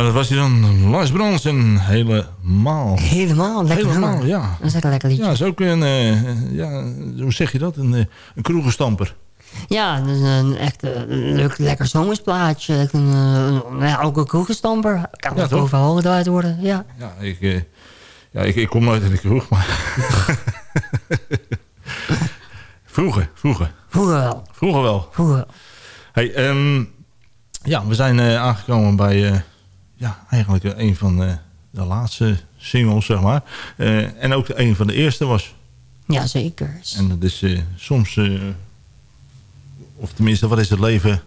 Zo, dat was hij dan. Lars Brons en helemaal. Helemaal, lekker Helemaal, nummer. ja. Dat is echt een lekker liedje. Ja, is ook een, eh, ja, hoe zeg je dat? Een, eh, een kroegenstamper. Ja, dat is een echt eh, leuk, lekker zomersplaatje. Ja, ook een kroegenstamper. Kan Ja, ook toch? overal gedraaid worden. Ja. Ja, ik, ja, ik, ik kom nooit in de kroeg, maar... vroeger, vroeger. Vroeger wel. Vroeger wel. Vroeger wel. Hey, ehm, ja, we zijn aangekomen bij... ja, eigenlijk een van eh, de laatste singles, zeg maar. Eh, en ook de, een van de eerste was. Ja, zeker. En dat is eh, soms... of tenminste, wat is het leven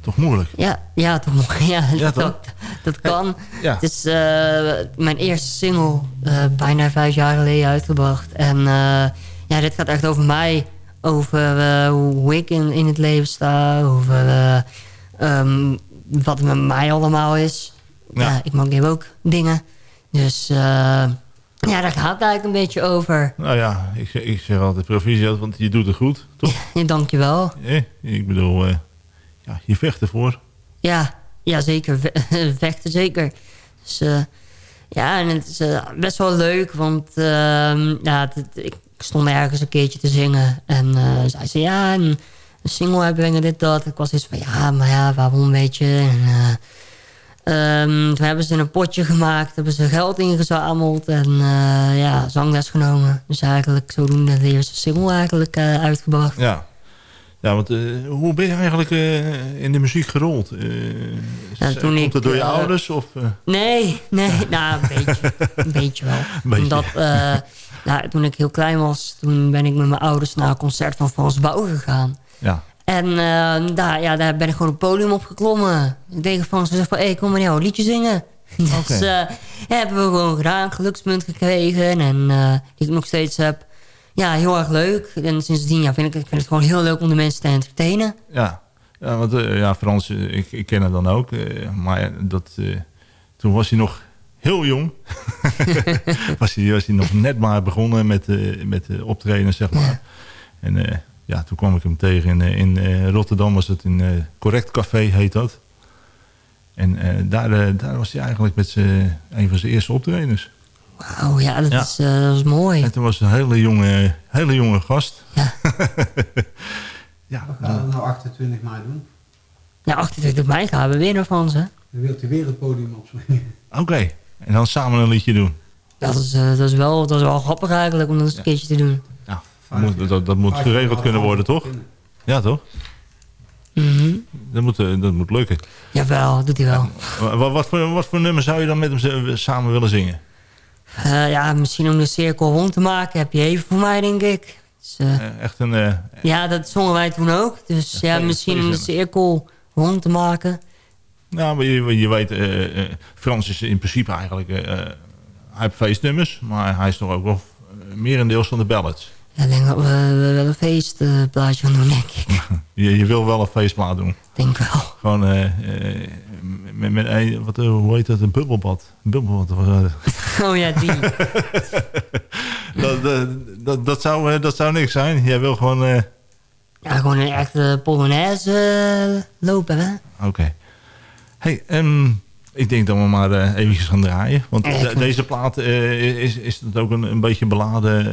toch moeilijk? Ja, ja, toch. Ja, Ja, dat, toch? dat, dat kan. Ja. Het is mijn eerste single bijna vijf jaar geleden uitgebracht. En ja, dit gaat echt over mij. Over hoe ik in, in het leven sta. Over eh, ehm, wat met mij allemaal is. Ja. ik mankeer ook dingen. Dus eh, ja, daar gaat het eigenlijk een beetje over. Nou ja, ik, zeg- ik zeg altijd proficiat, want je doet het goed, toch? Ja, dankjewel. Eh, ik bedoel, eh, ja, je vecht ervoor. Ja, ja zeker. Ve- Vechten zeker. Dus ja, en het is best wel leuk, want ehm, ja, het- ik stond ergens een keertje te zingen. En zij zei, ja, een, single uitbrengen, dit, dat. Ik was eens van, ja, maar ja, waarom, weet je. En, ehm, toen hebben ze een potje gemaakt, hebben ze geld ingezameld en eh, ja, zangles genomen. Dus eigenlijk zodoende de eerste single eigenlijk eh, uitgebracht. Ja, ja want eh, hoe ben je eigenlijk in de muziek gerold? Ja, toen komt het door je ouders? Of? Nee, nee, nou, een beetje. Een beetje wel. beetje. Omdat, nou, toen ik heel klein was, toen ben ik met mijn ouders naar een concert van Frans Bouw gegaan. Ja. En eh, daar, ja, daar ben ik gewoon het podium opgeklommen. Ik tegen Frans gezegd van, hé, hey, kom maar jou een liedje zingen. Dus eh, hebben we gewoon gedaan, gelukspunt gekregen. En eh, die ik nog steeds heb. Ja, heel erg leuk. En sindsdien ja, vind ik, ik vind het gewoon heel leuk om de mensen te entertainen. Ja, ja want ja, Frans, ik, ik ken hem dan ook. maar dat, toen was hij nog heel jong. was, hij, was hij nog net maar begonnen met, met optreden, zeg maar. En ja, toen kwam ik hem tegen in, eh, in eh, Rotterdam. Was het in eh, Correct Café, heet dat. En eh, daar, daar was hij eigenlijk met zijn, een van zijn eerste optredens. Wauw, ja, dat, Ja. Is, eh, dat is mooi. En toen was een hele jonge, hele jonge gast. Ja. Ja, Wat gaan we nou 28 mei doen? Nou, 28 mei gaan we weer naar Frans, hè? Dan wilt u weer het podium opspringen. Oké, en dan samen een liedje doen. Dat is, eh, dat is, wel, dat is wel grappig eigenlijk om dat eens een keertje te doen. Ja, dat moet, dat, dat moet geregeld kunnen worden, toch? Ja, toch? Mhm. Dat moet, eh, dat moet lukken. Jawel, doet hij wel. Wat, wat, voor, wat voor nummer zou je dan met hem samen willen zingen? Eh, ja, misschien om de cirkel rond te maken heb je even voor mij, denk ik. Dus, eh, echt een... eh, ja, dat zongen wij toen ook. Dus ja, misschien om de cirkel rond te maken. nou, maar je, je weet, eh, eh, Frans is in principe eigenlijk... hij heeft feestnummers, maar hij is toch ook wel merendeels van de ballads. Ik denk dat we, we wel een feestplaatje gaan doen, denk ik. Je, je wil wel een feestplaat doen. Denk wel. Gewoon eh, eh, met, met een, wat, eh, hoe heet dat, een bubbelbad. Een bubbelbad. Oh ja, die. dat, dat, dat, dat, zou, dat zou niks zijn. Jij wil gewoon... eh, Ja, gewoon een echte Polonaise lopen, hè? Oké. Hey, ehm, ik denk dat we maar eh eventjes gaan draaien. Want de- deze plaat is, is het ook een, een beetje beladen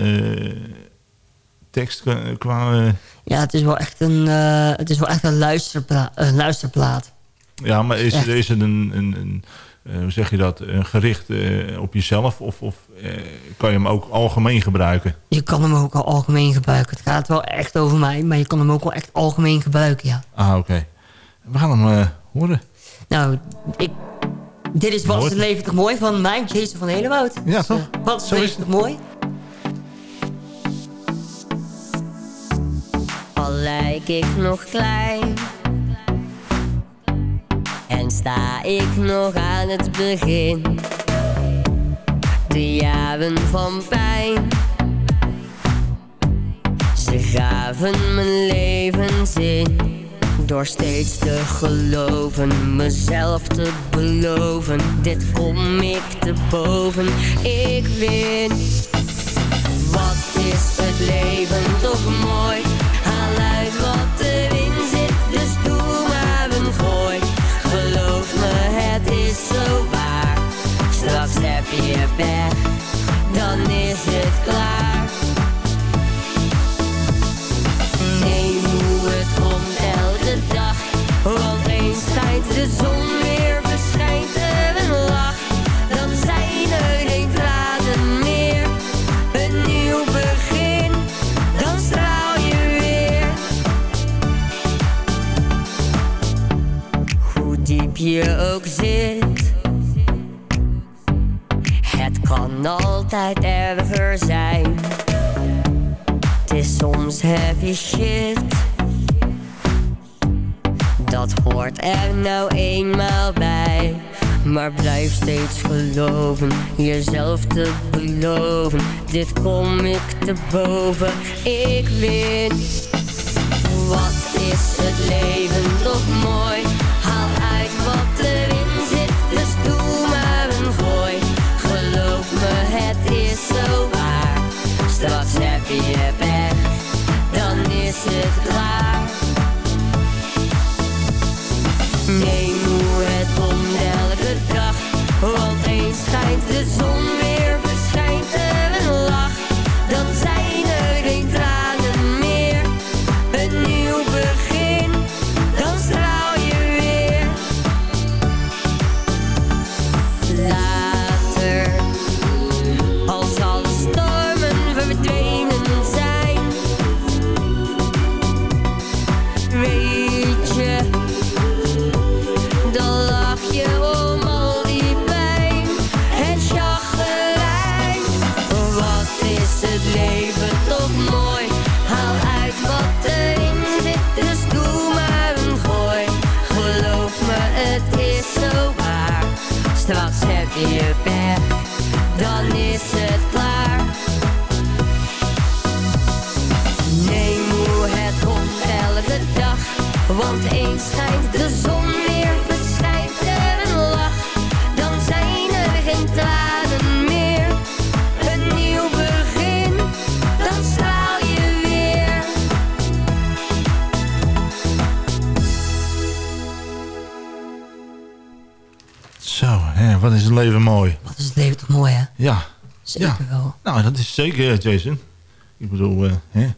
tekst qua... Ja, het is wel echt een, eh, het is wel echt een, luisterpla een luisterplaat. ja, maar is, Echt. is het een, een, een eh, hoe zeg je dat, een gericht eh, op jezelf? Of, of kan je hem ook algemeen gebruiken? Je kan hem ook al algemeen gebruiken. Het gaat wel echt over mij, maar je kan hem ook wel echt algemeen gebruiken, ja. Ah, oké. We gaan hem horen. Nou, ik, dit is Wat is Mooi. het leven toch mooi van mij, Jason van Helewoud. Ja, toch? Wat is het mooi? Lijk ik nog klein. En sta ik nog aan het begin. De jaren van pijn. Ze gaven mijn leven zin Door steeds te geloven Mezelf te beloven. Dit kom ik te boven. Ik win. Wat is het leven toch mooi? Straks heb altijd erger zijn. Het is soms heavy shit, dat hoort er nou eenmaal bij. Maar blijf steeds geloven, jezelf te beloven. Dit kom ik te boven, ik win. Wat is het leven Zeker ja. wel. Nou, dat is zeker, Jason. Ik bedoel, eh, hè, het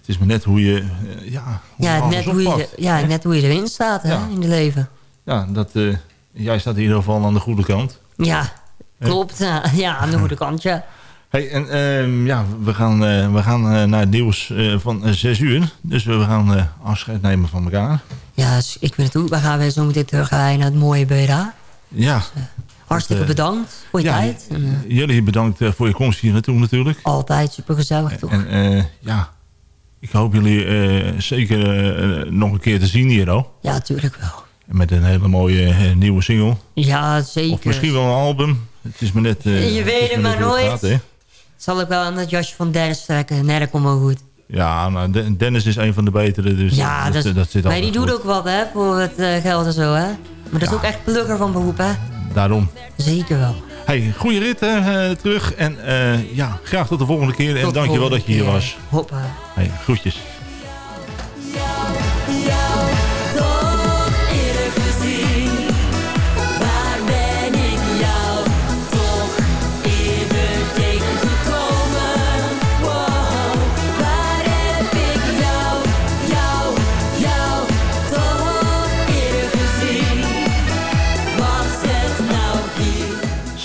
het is maar net hoe je... eh, ja, hoe Ja, net hoe, je, ja, net hoe je erin staat hè, Ja. in je leven. Ja, dat, eh, jij staat in ieder geval aan de goede kant. Ja, klopt. Ja, aan de goede kant, ja. Hey, en ehm, ja, we gaan, eh, we gaan eh, naar het nieuws eh, van eh, 6 uur. Dus we gaan eh, afscheid nemen van elkaar. Ja, dus ik ben het ook. We gaan weer zo meteen terug naar het mooie BRA. Ja. Hartstikke eh, bedankt voor je ja, tijd. En, Jullie bedankt eh, voor je komst hier naartoe natuurlijk. altijd super gezellig toch? En eh, ja, ik hoop jullie zeker nog een keer te zien hier al. Ja, natuurlijk wel. Met een hele mooie nieuwe single. Ja, zeker. Of misschien wel een album. Het is maar net... Je weet het maar nooit. gaat, hè. Zal ik wel aan het jasje van Dennis trekken. Nee, dat komt wel goed. Ja, nou, De- Dennis is een van de betere. Dus ja, dat, dat, is- dat zit nee, altijd die doet ook wat hè, voor het geld en zo. Hè? Maar dat is ook echt plugger van beroep. Hè? Daarom. Zeker wel. Hey, goede rit eh, terug. En eh, ja, graag tot de volgende keer. en Tot de dankjewel dat je hier was. Hoppa. Hey, groetjes.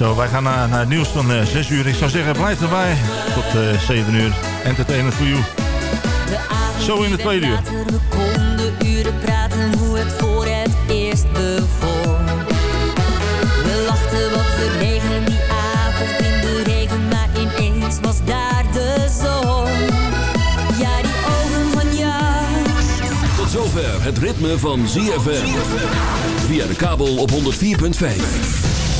Zo, wij gaan naar, naar het nieuws van eh 6 uur. Ik zou zeggen, blijf erbij. Tot eh 7 uur. Entertainment for you. Zo in het tweede uur. We konden uren praten hoe het voor het eerst begon. We lachten wat we regen die avond in de regen, maar ineens was daar de zon. Ja, die ogen van jou. Tot zover het ritme van ZFM. Via de kabel op 104.5.